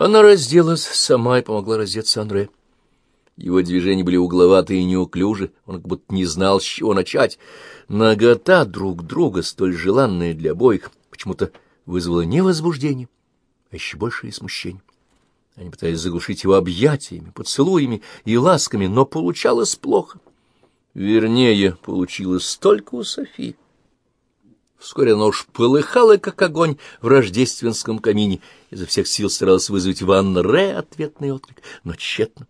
Она разделась сама и помогла раздеться Андре. Его движения были угловатые и неуклюжи, он как будто не знал, с чего начать. Нагота друг друга, столь желанная для обоих, почему-то вызвала не возбуждение, а еще большее смущение. Они пытались заглушить его объятиями, поцелуями и ласками, но получалось плохо. Вернее, получилось только у Софии. Вскоре она уж полыхала, как огонь в рождественском камине, изо всех сил старалась вызвать в Анре ответный отклик, но тщетно.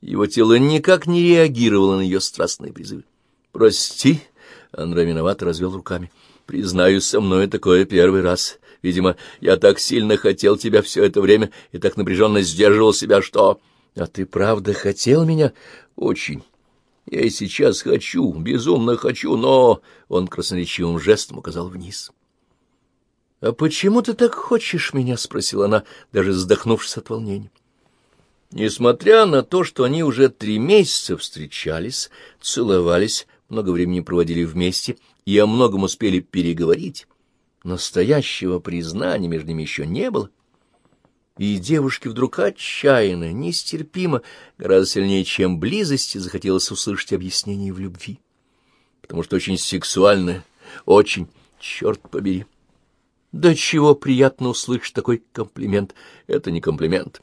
Его тело никак не реагировало на ее страстные призывы. «Прости», — Анре виновато развел руками, — «признаюсь, со мной такое первый раз. Видимо, я так сильно хотел тебя все это время и так напряженно сдерживал себя, что...» «А ты правда хотел меня?» «Очень». Я и сейчас хочу, безумно хочу, но...» Он красноречивым жестом указал вниз. «А почему ты так хочешь меня?» — спросила она, даже вздохнувшись от волнения. Несмотря на то, что они уже три месяца встречались, целовались, много времени проводили вместе и о многом успели переговорить, настоящего признания между ними еще не было и девушке вдруг отчаянно, нестерпимо, гораздо сильнее, чем близости, захотелось услышать объяснение в любви. Потому что очень сексуальное, очень, черт побери. Да чего приятно услышать такой комплимент. Это не комплимент,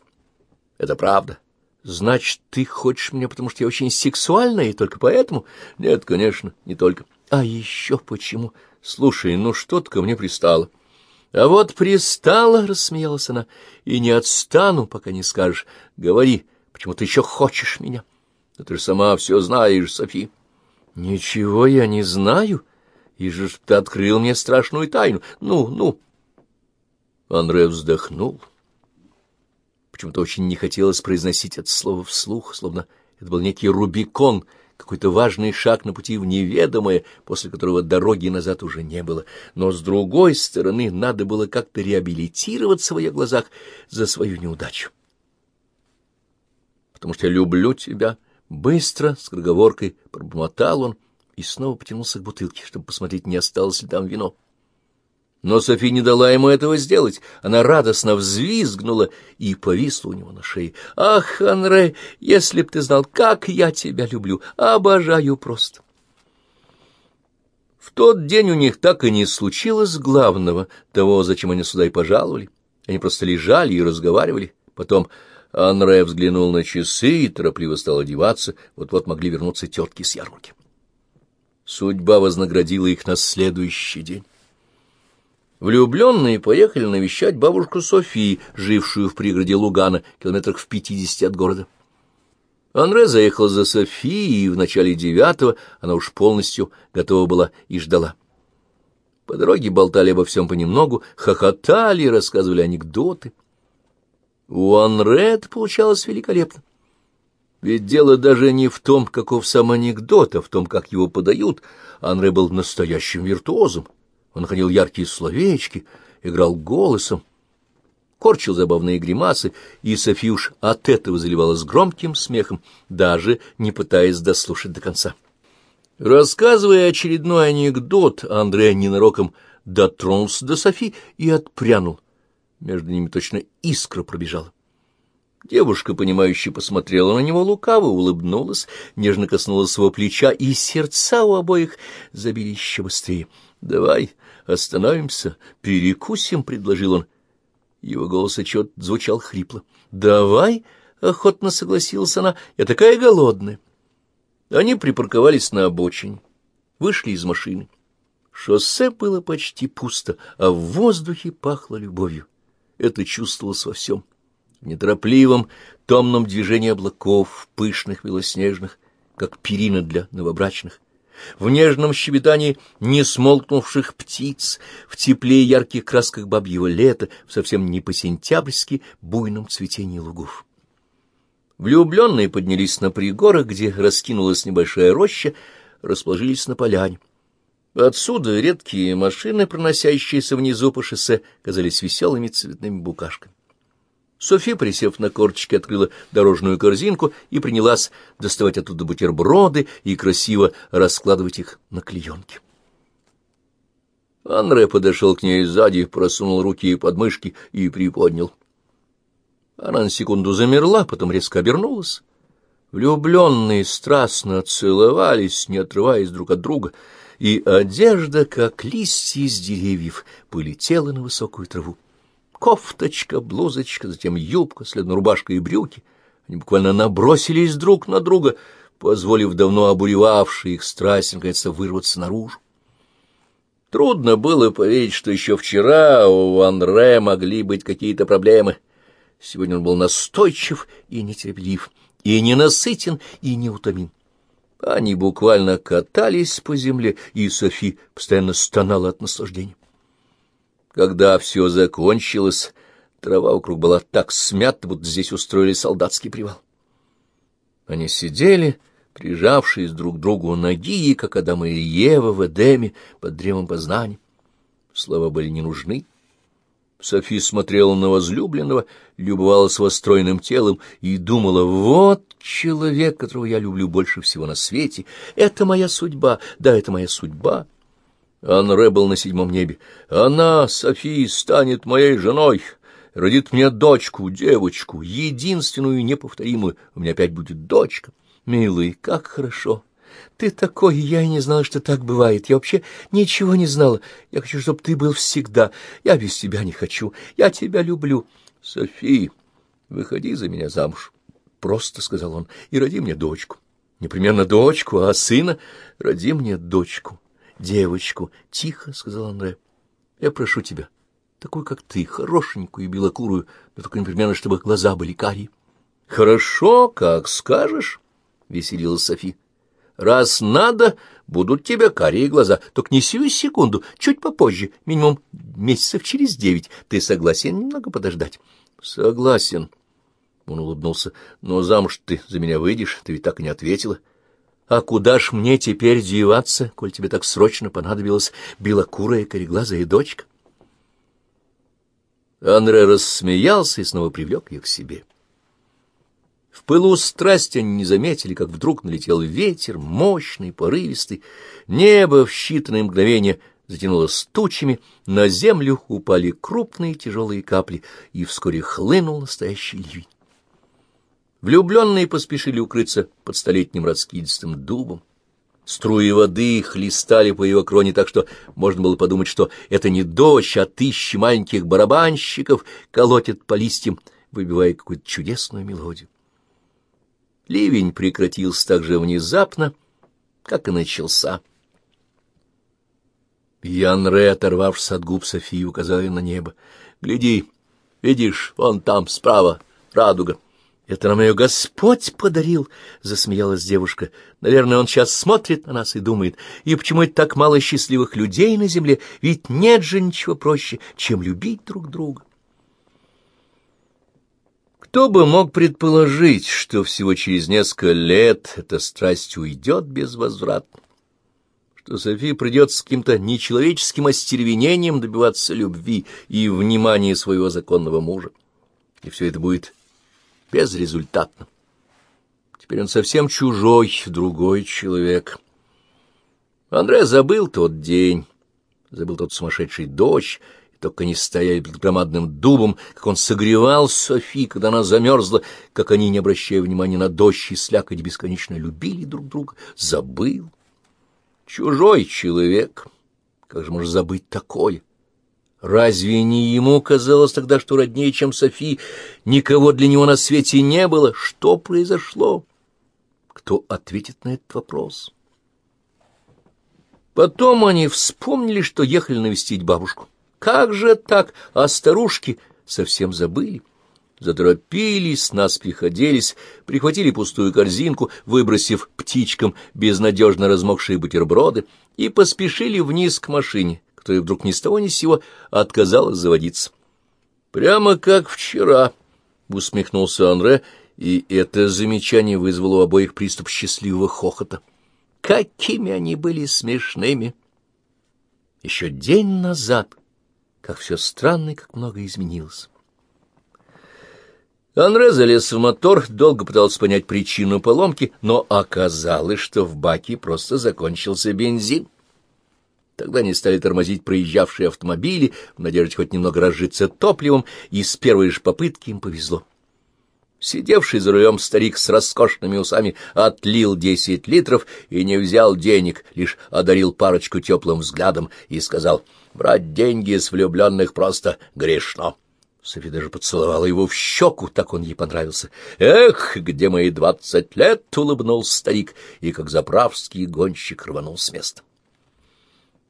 это правда. Значит, ты хочешь меня, потому что я очень сексуальная, и только поэтому? Нет, конечно, не только. А еще почему? Слушай, ну что ты ко мне пристала? — А вот пристала, — рассмеялась она, — и не отстану, пока не скажешь. Говори, почему ты еще хочешь меня? Да ты же сама все знаешь, Софи. — Ничего я не знаю. И же ты открыл мне страшную тайну. Ну, ну. Андре вздохнул. Почему-то очень не хотелось произносить это слово вслух, словно это был некий Рубикон — какой-то важный шаг на пути в неведомое, после которого дороги назад уже не было. Но, с другой стороны, надо было как-то реабилитироваться в ее глазах за свою неудачу. «Потому что я люблю тебя», — быстро, с круговоркой пробормотал он и снова потянулся к бутылке, чтобы посмотреть, не осталось ли там вино. Но Софи не дала ему этого сделать. Она радостно взвизгнула и повисла у него на шее. «Ах, Анре, если б ты знал, как я тебя люблю! Обожаю просто!» В тот день у них так и не случилось главного, того, зачем они сюда и пожаловали. Они просто лежали и разговаривали. Потом Анре взглянул на часы и торопливо стал одеваться. Вот-вот могли вернуться тетки с ярмарки. Судьба вознаградила их на следующий день. Влюбленные поехали навещать бабушку Софии, жившую в пригороде Лугана, километрах в пятидесяти от города. Анре заехал за Софией, и в начале девятого она уж полностью готова была и ждала. По дороге болтали обо всем понемногу, хохотали, рассказывали анекдоты. У Анре это получалось великолепно. Ведь дело даже не в том, каков сам анекдот, а в том, как его подают. Анре был настоящим виртуозом. Он находил яркие словечки, играл голосом, корчил забавные гримасы, и Софи уж от этого заливалась громким смехом, даже не пытаясь дослушать до конца. Рассказывая очередной анекдот, Андрей ненароком дотронулся до Софи и отпрянул. Между ними точно искра пробежала. Девушка, понимающе посмотрела на него лукаво, улыбнулась, нежно коснулась его плеча, и сердца у обоих забили еще быстрее. — Давай остановимся, перекусим, — предложил он. Его голос отчет звучал хрипло. — Давай, — охотно согласилась она, — я такая голодная. Они припарковались на обочине, вышли из машины. Шоссе было почти пусто, а в воздухе пахло любовью. Это чувствовалось во всем. В неторопливом, томном движении облаков, пышных, белоснежных, как перина для новобрачных в нежном щебетании несмолкнувших птиц, в тепле и ярких красках бабьего лета, в совсем не по-сентябрьски буйном цветении лугов. Влюбленные поднялись на пригорок, где раскинулась небольшая роща, расположились на поляне. Отсюда редкие машины, проносящиеся внизу по шоссе, казались веселыми цветными букашками. Софи, присев на корточки, открыла дорожную корзинку и принялась доставать оттуда бутерброды и красиво раскладывать их на клеенке. Анре подошел к ней сзади, просунул руки под мышки и приподнял. Она на секунду замерла, потом резко обернулась. Влюбленные страстно целовались, не отрываясь друг от друга, и одежда, как листья из деревьев, полетела на высокую траву. Кофточка, блузочка, затем юбка, следом рубашка и брюки. Они буквально набросились друг на друга, позволив давно обуревавшей их страсть наконец-то вырваться наружу. Трудно было поверить, что еще вчера у Анре могли быть какие-то проблемы. Сегодня он был настойчив и нетерпелив, и ненасытен, и неутомим. Они буквально катались по земле, и Софи постоянно стонала от наслаждения. Когда все закончилось, трава вокруг была так смята, будто здесь устроили солдатский привал. Они сидели, прижавшись друг к другу ноги, как Адам и Ева в Эдеме под древом познания. Слова были не нужны. Софи смотрела на возлюбленного, любовалась его стройным телом и думала, вот человек, которого я люблю больше всего на свете, это моя судьба, да, это моя судьба. Анре был на седьмом небе. Она, Софи, станет моей женой, родит мне дочку, девочку, единственную неповторимую. У меня опять будет дочка. Милый, как хорошо. Ты такой, я и не знала, что так бывает. Я вообще ничего не знала. Я хочу, чтобы ты был всегда. Я без тебя не хочу. Я тебя люблю. Софи, выходи за меня замуж. Просто, — сказал он, — и роди мне дочку. Непременно дочку, а сына роди мне дочку, девочку. Тихо, — сказал Андре. Я прошу тебя, такую, как ты, хорошенькую и белокурую, но только непременно, чтобы глаза были карие. Хорошо, как скажешь, — веселилась Софи. Раз надо, будут тебе карие глаза. Только не сию секунду, чуть попозже, минимум месяцев через девять. Ты согласен немного подождать? — Согласен. Он улыбнулся. — Но замуж ты за меня выйдешь, ты ведь так и не ответила. — А куда ж мне теперь деваться, коль тебе так срочно понадобилась белокурая кореглазая дочка? Анре рассмеялся и снова привлек ее к себе. — в пылу страсти они не заметили, как вдруг налетел ветер, мощный, порывистый. Небо в считанные мгновения затянуло тучами, на землю упали крупные тяжелые капли, и вскоре хлынул настоящий ливень. Влюбленные поспешили укрыться под столетним раскидистым дубом. Струи воды хлестали по его кроне так, что можно было подумать, что это не дождь, а тысячи маленьких барабанщиков колотят по листьям, выбивая какую-то чудесную мелодию. Ливень прекратился так же внезапно, как и начался. Ян Ре, оторвавшись от губ Софии, указал на небо. — Гляди, видишь, вон там, справа, радуга. — Это нам ее Господь подарил, — засмеялась девушка. — Наверное, он сейчас смотрит на нас и думает, и почему это так мало счастливых людей на земле, ведь нет же ничего проще, чем любить друг друга. Кто бы мог предположить, что всего через несколько лет эта страсть уйдет безвозвратно, что Софии придется с каким-то нечеловеческим остервенением добиваться любви и внимания своего законного мужа, и все это будет безрезультатно. Теперь он совсем чужой, другой человек. Андре забыл тот день, забыл тот сумасшедший дождь, только они стояли под громадным дубом, как он согревал Софи, когда она замерзла, как они, не обращая внимания на дождь и слякоть, бесконечно любили друг друга. Забыл. Чужой человек. Как же можно забыть такое? Разве не ему казалось тогда, что роднее, чем Софи, никого для него на свете не было? Что произошло? Кто ответит на этот вопрос? Потом они вспомнили, что ехали навестить бабушку. Как же так? А старушки совсем забыли. Заторопились, наспех оделись, прихватили пустую корзинку, выбросив птичкам безнадежно размокшие бутерброды, и поспешили вниз к машине, которая вдруг ни с того ни с сего отказалась заводиться. «Прямо как вчера», — усмехнулся Анре, и это замечание вызвало у обоих приступ счастливого хохота. «Какими они были смешными!» Еще день назад как все странно и как много изменилось. Анре залез в мотор, долго пытался понять причину поломки, но оказалось, что в баке просто закончился бензин. Тогда они стали тормозить проезжавшие автомобили, в надежде хоть немного разжиться топливом, и с первой же попытки им повезло. Сидевший за рулем старик с роскошными усами отлил десять литров и не взял денег, лишь одарил парочку теплым взглядом и сказал, «Брать деньги с влюбленных просто грешно». Софи даже поцеловала его в щеку, так он ей понравился. «Эх, где мои двадцать лет!» — улыбнулся старик, и, как заправский гонщик, рванул с места.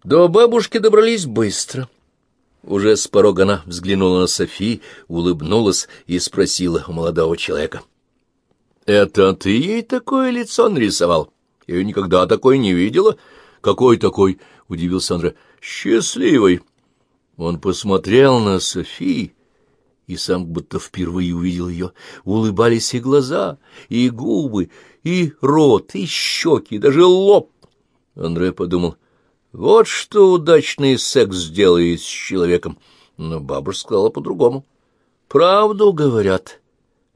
До бабушки добрались быстро. Уже с порога она взглянула на Софи, улыбнулась и спросила у молодого человека. — Это ты ей такое лицо нарисовал? Я ее никогда такой не видела. — Какой такой? — удивился Андре. — Счастливый. Он посмотрел на Софи и сам будто впервые увидел ее. Улыбались и глаза, и губы, и рот, и щеки, и даже лоб. Андре подумал — вот что удачный секс сделает с человеком. Но бабушка сказала по-другому. Правду говорят.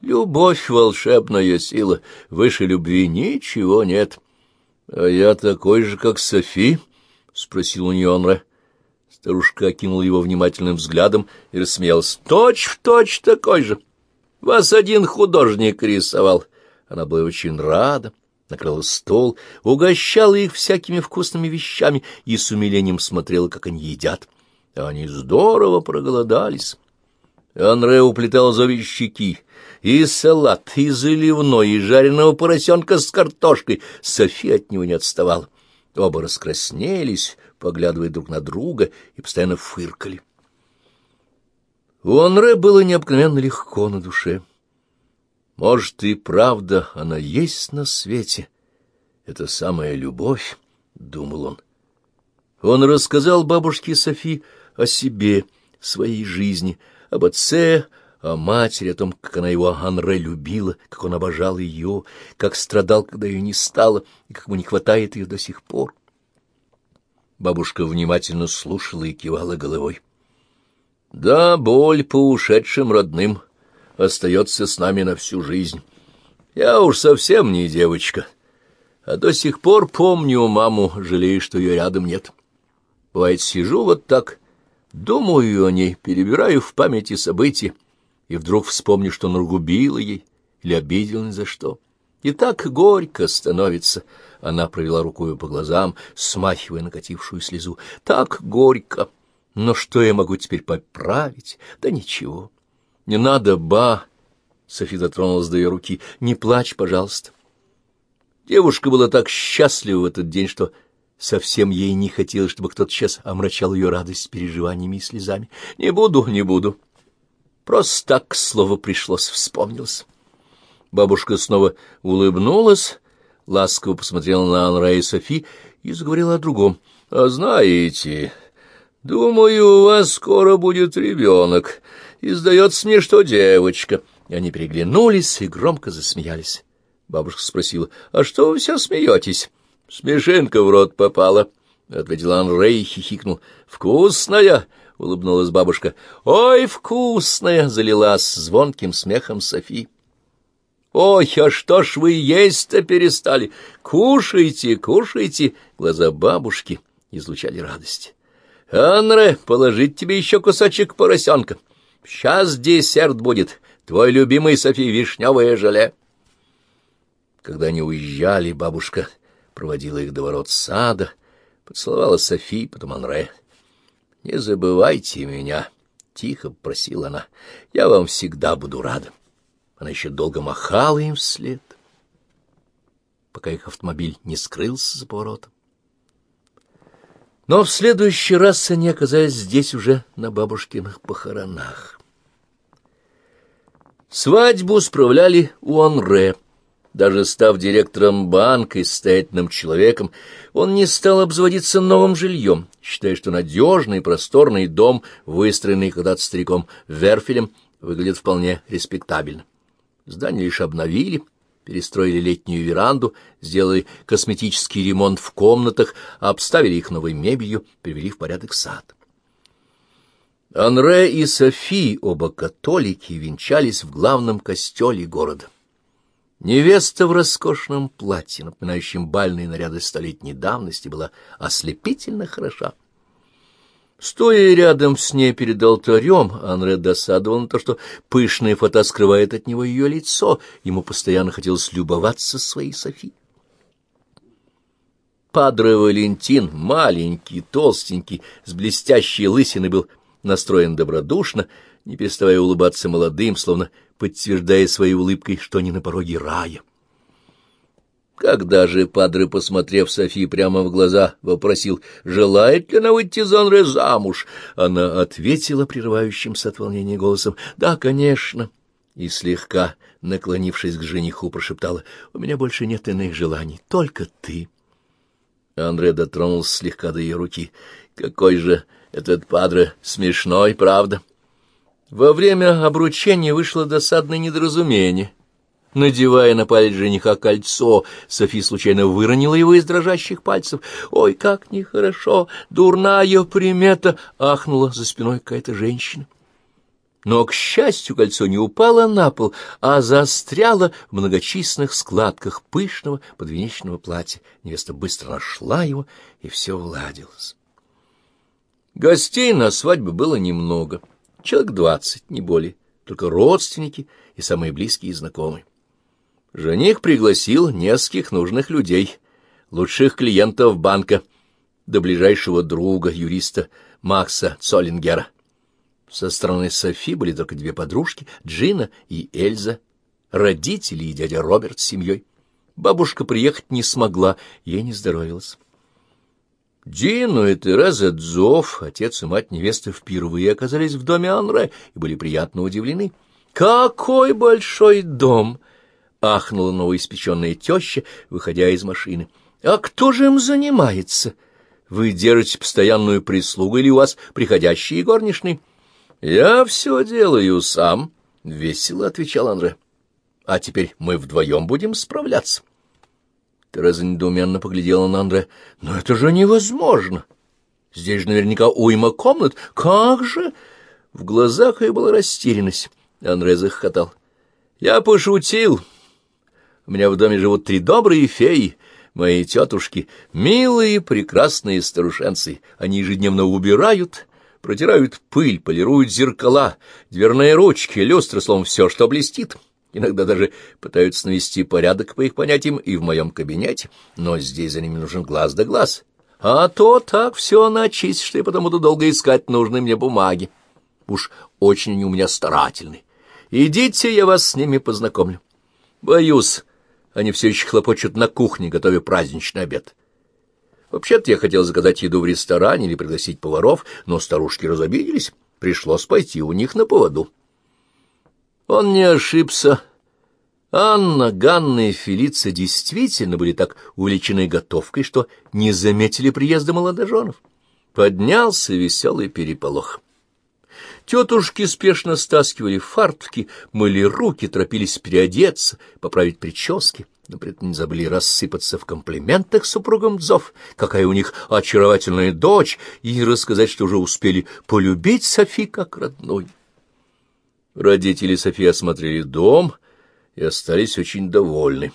Любовь — волшебная сила. Выше любви ничего нет. — А я такой же, как Софи? — спросил у нее Анре. Старушка окинула его внимательным взглядом и рассмеялась. — Точь в точь такой же. Вас один художник рисовал. Она была очень рада накрыла стол, угощала их всякими вкусными вещами и с умилением смотрела, как они едят. Они здорово проголодались. Анре уплетал зовищики, и салат, и заливной, и жареного поросенка с картошкой. София от него не отставала. Оба раскраснелись, поглядывая друг на друга, и постоянно фыркали. У Анре было необыкновенно легко на душе. Может, и правда она есть на свете. Это самая любовь, — думал он. Он рассказал бабушке Софи о себе, своей жизни, об отце, о матери, о том, как она его Анре любила, как он обожал ее, как страдал, когда ее не стало, и как ему не хватает ее до сих пор. Бабушка внимательно слушала и кивала головой. Да, боль по ушедшим родным — остается с нами на всю жизнь. Я уж совсем не девочка, а до сих пор помню маму, жалею, что ее рядом нет. Бывает, сижу вот так, думаю о ней, перебираю в памяти события, и вдруг вспомню, что нагубила ей или обидел ни за что. И так горько становится. Она провела рукою по глазам, смахивая накатившую слезу. Так горько. Но что я могу теперь поправить? Да ничего. Не надо, ба! Софи дотронулась до ее руки. Не плачь, пожалуйста. Девушка была так счастлива в этот день, что совсем ей не хотелось, чтобы кто-то сейчас омрачал ее радость переживаниями и слезами. Не буду, не буду. Просто так к слову пришлось, вспомнилось. Бабушка снова улыбнулась, ласково посмотрела на Анра и Софи и заговорила о другом. — А знаете, думаю, у вас скоро будет ребенок и сдается мне, что девочка. И они переглянулись и громко засмеялись. Бабушка спросила, а что вы все смеетесь? Смешинка в рот попала, — ответил Анрей и хихикнул. Вкусная, — улыбнулась бабушка. Ой, вкусная, — залилась звонким смехом Софи. «Ой, а что ж вы есть-то перестали? Кушайте, кушайте!» Глаза бабушки излучали радость. «Анре, положить тебе еще кусочек поросенка!» Сейчас десерт будет, твой любимый Софи вишневое желе. Когда они уезжали, бабушка проводила их до ворот сада, поцеловала Софи, потом Анре. — Не забывайте меня, — тихо просила она, — я вам всегда буду рада. Она еще долго махала им вслед, пока их автомобиль не скрылся за поворотом. Но в следующий раз они оказались здесь уже на бабушкиных похоронах. Свадьбу справляли у Анре. Даже став директором банка и состоятельным человеком, он не стал обзаводиться новым жильем, считая, что надежный просторный дом, выстроенный когда-то стариком Верфелем, выглядит вполне респектабельно. Здание лишь обновили, перестроили летнюю веранду, сделали косметический ремонт в комнатах, обставили их новой мебелью, привели в порядок сад. Анре и Софи, оба католики, венчались в главном костеле города. Невеста в роскошном платье, напоминающем бальные наряды столетней давности, была ослепительно хороша. Стоя рядом с ней перед алтарем, Анре досадовал на то, что пышная фото скрывает от него ее лицо. Ему постоянно хотелось любоваться своей Софи. Падре Валентин, маленький, толстенький, с блестящей лысиной, был настроен добродушно, не переставая улыбаться молодым, словно подтверждая своей улыбкой, что они на пороге рая. Когда же Падре, посмотрев Софи прямо в глаза, вопросил, желает ли она выйти за Анре замуж, она ответила прерывающимся от волнения голосом «Да, конечно». И слегка, наклонившись к жениху, прошептала «У меня больше нет иных желаний, только ты». Андре дотронулся слегка до ее руки. «Какой же этот Падре смешной, правда?» Во время обручения вышло досадное недоразумение — Надевая на палец жениха кольцо, Софи случайно выронила его из дрожащих пальцев. «Ой, как нехорошо! Дурная примета!» — ахнула за спиной какая-то женщина. Но, к счастью, кольцо не упало на пол, а застряло в многочисленных складках пышного подвенечного платья. Невеста быстро нашла его, и все уладилось. Гостей на свадьбе было немного, человек двадцать, не более, только родственники и самые близкие знакомые. Жених пригласил нескольких нужных людей, лучших клиентов банка, до ближайшего друга, юриста Макса Цоллингера. Со стороны Софи были только две подружки, Джина и Эльза, родители и дядя Роберт с семьей. Бабушка приехать не смогла, ей не здоровилась. Дину и Тереза Дзов, отец и мать невесты, впервые оказались в доме Анре и были приятно удивлены. «Какой большой дом!» ахнула новоиспеченная теща, выходя из машины. — А кто же им занимается? Вы держите постоянную прислугу или у вас приходящие горничные? — Я все делаю сам, — весело отвечал Андре. — А теперь мы вдвоем будем справляться. Тереза недоуменно поглядела на Андре. — Но это же невозможно! Здесь же наверняка уйма комнат. Как же? В глазах ее была растерянность. Андре захохотал. — Я пошутил. — у меня в доме живут три добрые феи, мои тетушки, милые, прекрасные старушенцы. Они ежедневно убирают, протирают пыль, полируют зеркала, дверные ручки, люстры, словом, все, что блестит. Иногда даже пытаются навести порядок по их понятиям и в моем кабинете, но здесь за ними нужен глаз да глаз. А то так все начисть, что я потом буду долго искать нужные мне бумаги. Уж очень они у меня старательны. Идите, я вас с ними познакомлю. Боюсь, они все еще хлопочут на кухне, готовя праздничный обед. Вообще-то я хотел заказать еду в ресторане или пригласить поваров, но старушки разобиделись. Пришлось пойти у них на поводу. Он не ошибся. Анна, Ганна и Фелиция действительно были так увлечены готовкой, что не заметили приезда молодоженов. Поднялся веселый переполох. Тетушки спешно стаскивали фартуки, мыли руки, торопились переодеться, поправить прически, но при этом не забыли рассыпаться в комплиментах супругам Дзов, какая у них очаровательная дочь, и рассказать, что уже успели полюбить Софи как родной. Родители Софи осмотрели дом и остались очень довольны.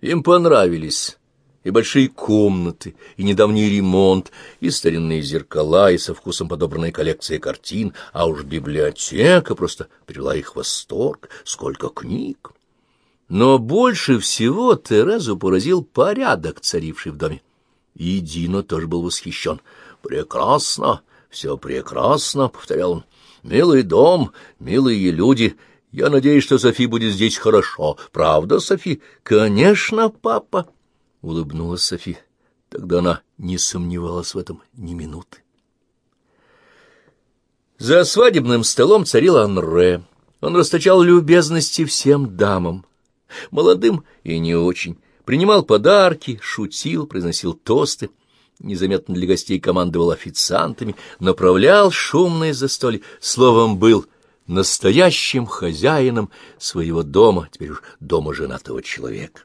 Им понравились и большие комнаты, и недавний ремонт, и старинные зеркала, и со вкусом подобранная коллекция картин, а уж библиотека просто привела их в восторг, сколько книг. Но больше всего Терезу поразил порядок, царивший в доме. И Дино тоже был восхищен. «Прекрасно, все прекрасно», — повторял он. «Милый дом, милые люди. Я надеюсь, что Софи будет здесь хорошо. Правда, Софи?» «Конечно, папа». — улыбнулась Софи. Тогда она не сомневалась в этом ни минуты. За свадебным столом царил Анре. Он расточал любезности всем дамам, молодым и не очень, принимал подарки, шутил, произносил тосты, незаметно для гостей командовал официантами, направлял шумное застолье, словом, был настоящим хозяином своего дома, теперь уж дома женатого человека.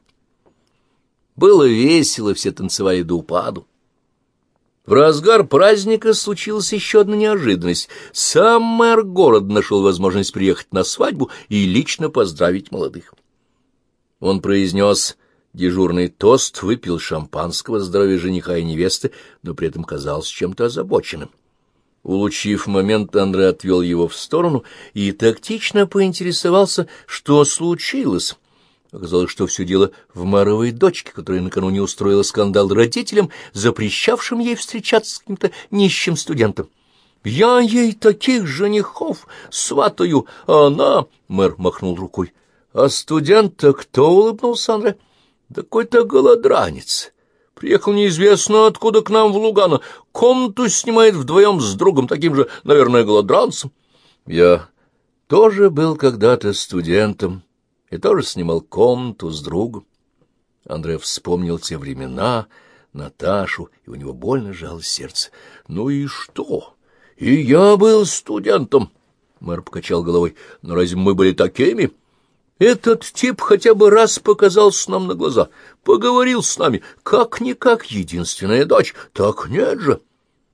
Было весело, все танцевали до упаду. В разгар праздника случилась еще одна неожиданность. Сам мэр города нашел возможность приехать на свадьбу и лично поздравить молодых. Он произнес дежурный тост, выпил шампанского здоровья жениха и невесты, но при этом казался чем-то озабоченным. Улучив момент, Андре отвел его в сторону и тактично поинтересовался, что случилось. Оказалось, что все дело в Маровой дочке, которая накануне устроила скандал родителям, запрещавшим ей встречаться с каким-то нищим студентом. «Я ей таких женихов сватаю, а она...» — мэр махнул рукой. «А студент-то кто?» — улыбнулся Андре. «Да какой-то голодранец. Приехал неизвестно откуда к нам в Лугано. Комнату снимает вдвоем с другом, таким же, наверное, голодранцем. Я тоже был когда-то студентом и тоже снимал комнату с другом. Андрей вспомнил те времена, Наташу, и у него больно жало сердце. Ну и что? И я был студентом. Мэр покачал головой. Но разве мы были такими? — этот тип хотя бы раз показался нам на глаза, поговорил с нами, как-никак единственная дочь, так нет же.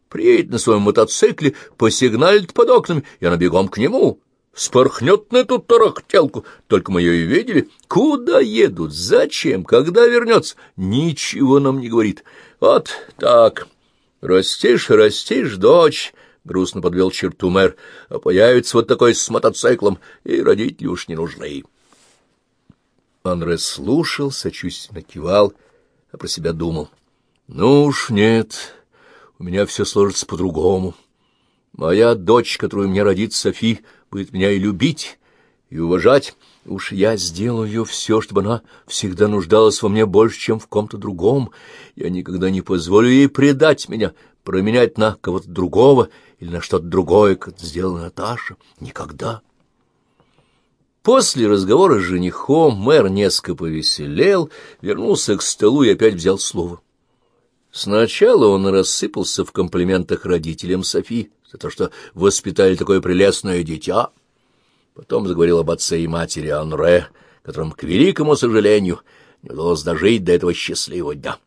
Приедет на своем мотоцикле, посигналит под окнами, и она бегом к нему. Спорхнет на эту тарахтелку, только мы ее и видели. Куда едут, зачем, когда вернется, ничего нам не говорит. Вот так. Растишь, растишь, дочь, — грустно подвел черту мэр, — а появится вот такой с мотоциклом, и родители уж не нужны. Анре слушал, сочувственно кивал, а про себя думал. «Ну уж нет, у меня все сложится по-другому. Моя дочь, которую мне родит Софи, будет меня и любить, и уважать. Уж я сделаю все, чтобы она всегда нуждалась во мне больше, чем в ком-то другом. Я никогда не позволю ей предать меня, променять на кого-то другого или на что-то другое, как сделала Наташа. Никогда». После разговора с женихом мэр несколько повеселел, вернулся к столу и опять взял слово. Сначала он рассыпался в комплиментах родителям Софи за то, что воспитали такое прелестное дитя. Потом заговорил об отце и матери Анре, которым, к великому сожалению, не удалось дожить до этого счастливого дня.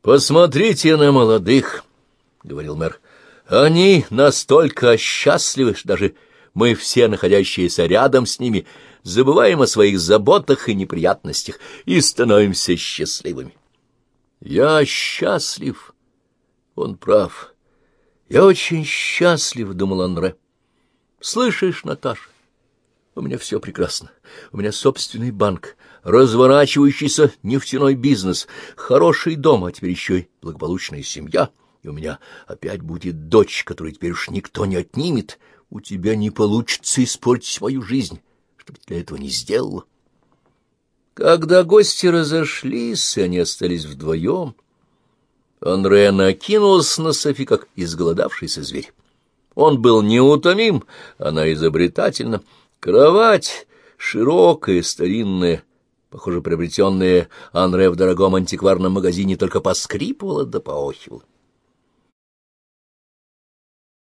«Посмотрите на молодых», — говорил мэр, — «они настолько счастливы, что даже мы все, находящиеся рядом с ними, забываем о своих заботах и неприятностях и становимся счастливыми. Я счастлив. Он прав. Я очень счастлив, — думал Анре. Слышишь, Наташа, у меня все прекрасно. У меня собственный банк, разворачивающийся нефтяной бизнес, хороший дом, а теперь еще и благополучная семья. И у меня опять будет дочь, которую теперь уж никто не отнимет, — у тебя не получится испортить мою жизнь, чтобы ты для этого не сделала. Когда гости разошлись, и они остались вдвоем, Анре накинулся на Софи, как изголодавшийся зверь. Он был неутомим, она изобретательна. Кровать широкая, старинная, похоже, приобретенная Анре в дорогом антикварном магазине, только поскрипывала да поохивала.